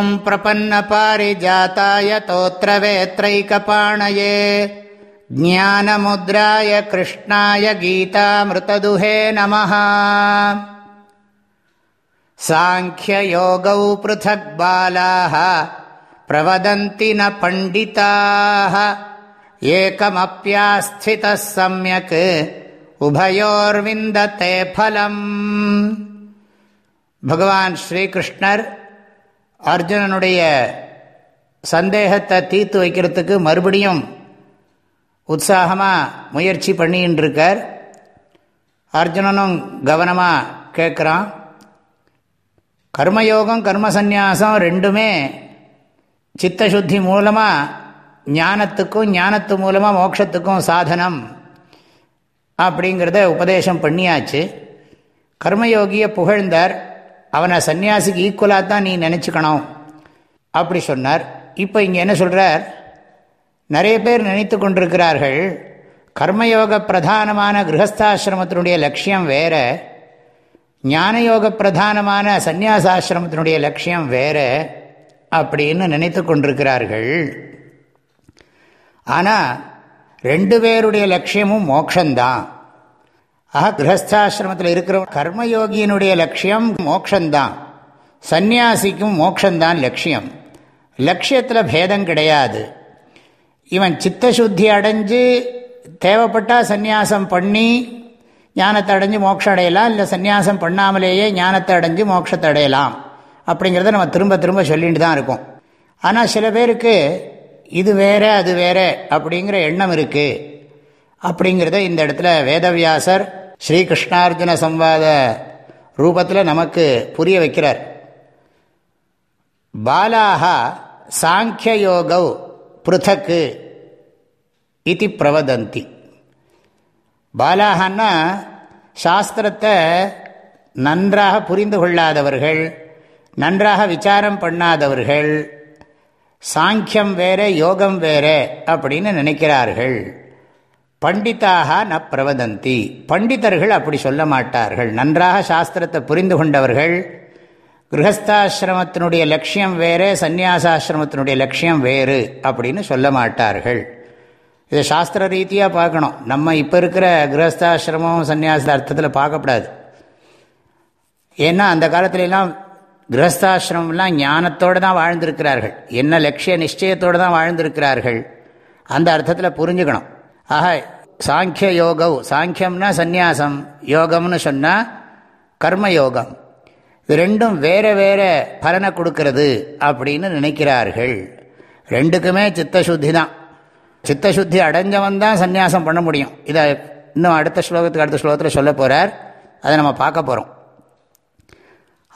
प्रपन्न पारिजाताय तोत्रवेत्रैकपाणये। ज्ञानमुद्राय कृष्णाय गीतामृतदुहे नमः। साङ्ख्ययोगौ पृथग् बालाः प्रवदन्ति न पण्डिताः। एकमप्यास्थितः सम्यक् उभयोर्विन्दते फलम्। भगवान् श्रीकृष्णर् அர்ஜுனனுடைய சந்தேகத்தை தீர்த்து வைக்கிறதுக்கு மறுபடியும் உற்சாகமாக முயற்சி பண்ணின்னு இருக்கார் அர்ஜுனனும் கவனமாக கேட்குறான். கர்மயோகம் கர்மசந்நியாசம் ரெண்டுமே சித்தசுத்தி மூலமாக ஞானத்துக்கும் ஞானத்து மூலமாக மோட்சத்துக்கும் சாதனம் அப்படிங்கிறத உபதேசம் பண்ணியாச்சு. கர்மயோகியை புகழ்ந்தார். அவனை சன்னியாசிக்கு ஈக்குவலாக தான் நீ நினச்சிக்கணும். அப்படி சொன்னார். இப்போ இங்கே என்ன சொல்கிறார் நிறைய பேர் நினைத்து கொண்டிருக்கிறார்கள். கர்மயோக பிரதானமான கிரகஸ்தாசிரமத்தினுடைய லட்சியம் வேற. ஞானயோக பிரதானமான சந்நியாசாசிரமத்தினுடைய லட்சியம் வேறு அப்படின்னு நினைத்து கொண்டிருக்கிறார்கள். ஆனால் ரெண்டு பேருடைய லட்சியமும் மோக்ஷந்தான் ஆக கிரகஸ்தாசிரமத்தில் இருக்கிறவங்க கர்மயோகியினுடைய லட்சியம் மோக்ஷந்தான். சந்நியாசிக்கும் மோக்ஷந்தான் லட்சியம். லட்சியத்தில் பேதம் கிடையாது. இவன் சித்தசுத்தி அடைஞ்சு தேவைப்பட்டால் சந்நியாசம் பண்ணி ஞானத்தை அடைஞ்சு மோட்சம் அடையலாம் இல்லை சந்நியாசம் பண்ணாமலேயே ஞானத்தை அடைஞ்சு மோட்சத்தை அடையலாம். அப்படிங்கிறத நம்ம திரும்ப திரும்ப சொல்லிட்டு தான் இருக்கோம். ஆனால் சில பேருக்கு இது வேற அது வேற அப்படிங்கிற எண்ணம் இருக்குது அப்படிங்கிறத இந்த இடத்துல வேதவியாசர் ஸ்ரீகிருஷ்ணார்ஜுன சம்வாத ரூபத்தில் நமக்கு புரிய வைக்கிறார். பாலாகா சாங்கியயோகவ் பிருத்தக்கு இது பிரவதந்தி. பாலாகன்னா சாஸ்திரத்தை நன்றாக புரிந்து கொள்ளாதவர்கள் நன்றாக விசாரம் பண்ணாதவர்கள் சாங்கியம் வேற யோகம் வேற அப்படின்னு நினைக்கிறார்கள். பண்டிதாக ந பிரவதந்தி. பண்டிதர்கள் அப்படி சொல்ல மாட்டார்கள். நன்றாக சாஸ்திரத்தை புரிந்து கொண்டவர்கள். கிரகஸ்தாசிரமத்தினுடைய லட்சியம் வேறு சந்நியாசாசிரமத்தினுடைய லட்சியம் வேறு அப்படின்னு சொல்ல மாட்டார்கள். இதை சாஸ்திர ரீதியாக பார்க்கணும். நம்ம இப்போ இருக்கிற கிரகஸ்தாசிரமம் சன்னியாச அர்த்தத்தில் பார்க்கப்படாது. ஏன்னா அந்த காலத்துலலாம் கிரகஸ்தாசிரமம்லாம் ஞானத்தோடு தான் வாழ்ந்திருக்கிறார்கள். என்ன லட்சிய நிச்சயத்தோடு தான் வாழ்ந்திருக்கிறார்கள். அந்த அர்த்தத்தில் புரிஞ்சுக்கணும். ஆக சாங்கிய யோகவ் சாங்கியம்னா சந்நியாசம் யோகம்னு சொன்னால் கர்மயோகம். இது ரெண்டும் வேறு வேறு பலனை கொடுக்கறது அப்படின்னு நினைக்கிறார்கள். ரெண்டுக்குமே சித்தசுத்தி தான். சித்தசுத்தி அடைஞ்சவன் தான் சந்நியாசம் பண்ண முடியும். இதை இன்னும் அடுத்த ஸ்லோகத்துக்கு அடுத்த ஸ்லோகத்தில் சொல்ல போகிறார் அதை நம்ம பார்க்க போகிறோம்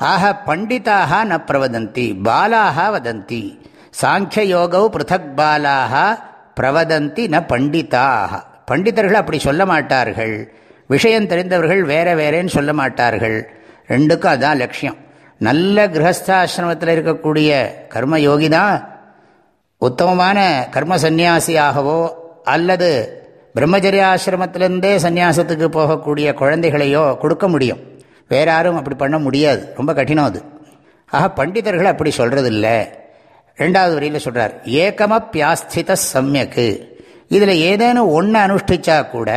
ஆக பண்டிதாக ந பிரவதந்தி பாலாக வதந்தி. சாங்கியயோகவு பிருத்தக் பாலாக பிரவதந்தி ந பண்டிதாக பண்டிதர்கள் அப்படி சொல்ல மாட்டார்கள். விஷயம் தெரிந்தவர்கள் வேற வேறேன்னு சொல்ல மாட்டார்கள். ரெண்டுக்கும் அதுதான் லட்சியம். நல்ல கிரகஸ்தாசிரமத்தில் இருக்கக்கூடிய கர்மயோகி தான் உத்தமமான கர்ம சந்நியாசியாகவோ அல்லது பிரம்மச்சரியாசிரமத்திலேருந்தே சந்நியாசத்துக்கு போகக்கூடிய குழந்தைகளையோ கொடுக்க முடியும். வேற யாரும் அப்படி பண்ண முடியாது. ரொம்ப கடினம் அது. ஆக பண்டிதர்கள் அப்படி சொல்கிறதில்ல ரெண்டாவது வரியில் சொல்கிறார் ஏகமப்பியாஸ்தித சமயக்கு. இதில் ஏதேனும் ஒன்று அனுஷ்டிச்சா கூட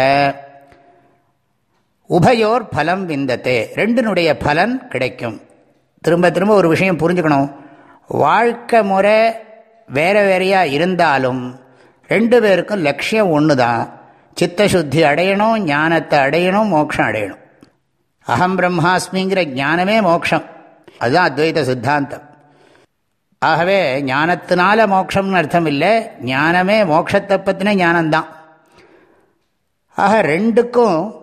உபயோர் பலம் விந்தத்தே ரெண்டினுடைய பலன் கிடைக்கும். திரும்ப திரும்ப ஒரு விஷயம் புரிஞ்சுக்கணும். வாழ்க்கை முறை வேற வேறையாக இருந்தாலும் ரெண்டு பேருக்கும் லட்சியம் ஒன்று தான் சித்தசுத்தி அடையணும் ஞானத்தை அடையணும் மோட்சம் அடையணும். அகம் பிரம்மாஸ்மிங்கிற ஞானமே மோட்சம். அதுதான் அத்வைத சித்தாந்தம். ஆகவே ஞானத்தினால மோட்சம்னு அர்த்தம் இல்லை ஞானமே மோட்சத்தை பற்றின ஞானம்தான். ஆக ரெண்டுக்கும்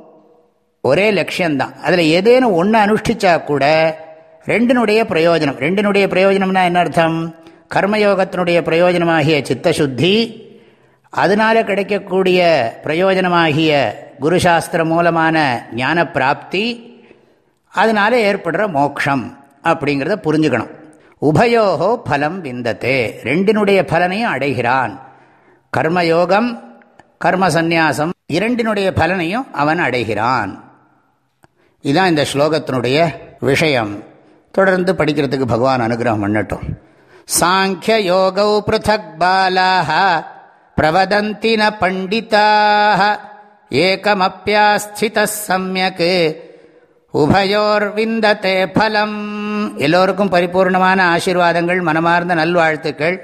ஒரே லட்சியம்தான். அதில் ஏதேனும் ஒன்று அனுஷ்டிச்சா கூட ரெண்டினுடைய பிரயோஜனம். ரெண்டினுடைய பிரயோஜனம்னா என்ன அர்த்தம்? கர்மயோகத்தினுடைய பிரயோஜனமாகிய சித்தசுத்தி அதனால் கிடைக்கக்கூடிய பிரயோஜனமாகிய குருசாஸ்திரம் மூலமான ஞான பிராப்தி அதனால் ஏற்படுற மோக்ஷம் அப்படிங்கிறத புரிஞ்சுக்கணும். உபயோகோ பலம் விந்தத்தே ரெண்டினுடைய பலனையும் அடைகிறான். கர்மயோகம் கர்ம சந்நியாசம் இரண்டினுடைய பலனையும் அவன் அடைகிறான். இதுதான் இந்த ஸ்லோகத்தினுடைய விஷயம். தொடர்ந்து படிக்கிறதுக்கு பகவான் அனுகிரகம் பண்ணட்டும். சாங்கிய சாங்கியயோகௌ பிருத்தக் பாலாக பிரவதந்தி ந பண்டிதாக ஏகமப்பியாஸ்தித சமயக்கு உபயோர் விந்தத்தே பலம். எல்லோருக்கும் பரிபூர்ணமான ஆசீர்வாதங்கள் மனமார்ந்த நல்வாழ்த்துக்கள்.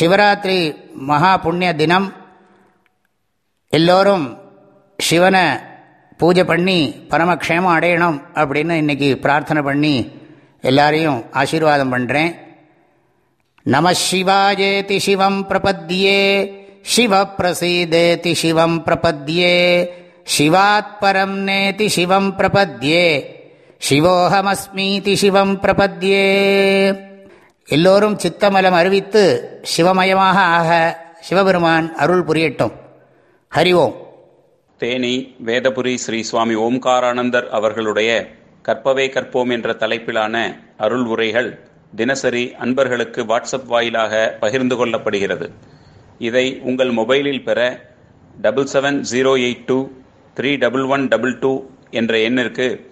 சிவராத்திரி மகா புண்ணிய தினம். எல்லோரும் சிவனை பூஜை பண்ணி பரமக்ஷேமம் அடையணும் அப்படின்னு இன்னைக்கு பிரார்த்தனை பண்ணி எல்லாரையும் ஆசீர்வாதம் பண்ணுறேன் நம சிவாஜேதி சிவம் பிரபத்யே சிவ பிரசீதேதி சிவம் பிரபத்யே சிவாத் பரம் நேதி சிவம் பிரபத்யே சிவோஹமஸ்மீதி சிவம் பிரபத்யே. எல்லோரும் சித்தமலம் அறிவித்து சிவமயமாக ஆக சிவபெருமான் அருள் புரியட்டும். ஹரி ஓம். தேனி வேதபுரி ஸ்ரீ சுவாமி ஓம்காரானந்தர் அவர்களுடைய கற்பவே கற்போம் என்ற தலைப்பிலான அருள் உரைகள் தினசரி அன்பர்களுக்கு வாட்ஸ்அப் வாயிலாக பகிர்ந்து கொள்ளப்படுகிறது. இதை உங்கள் மொபைலில் பெற double seven zero eight two three double one double two என்ற எண்ணிற்கு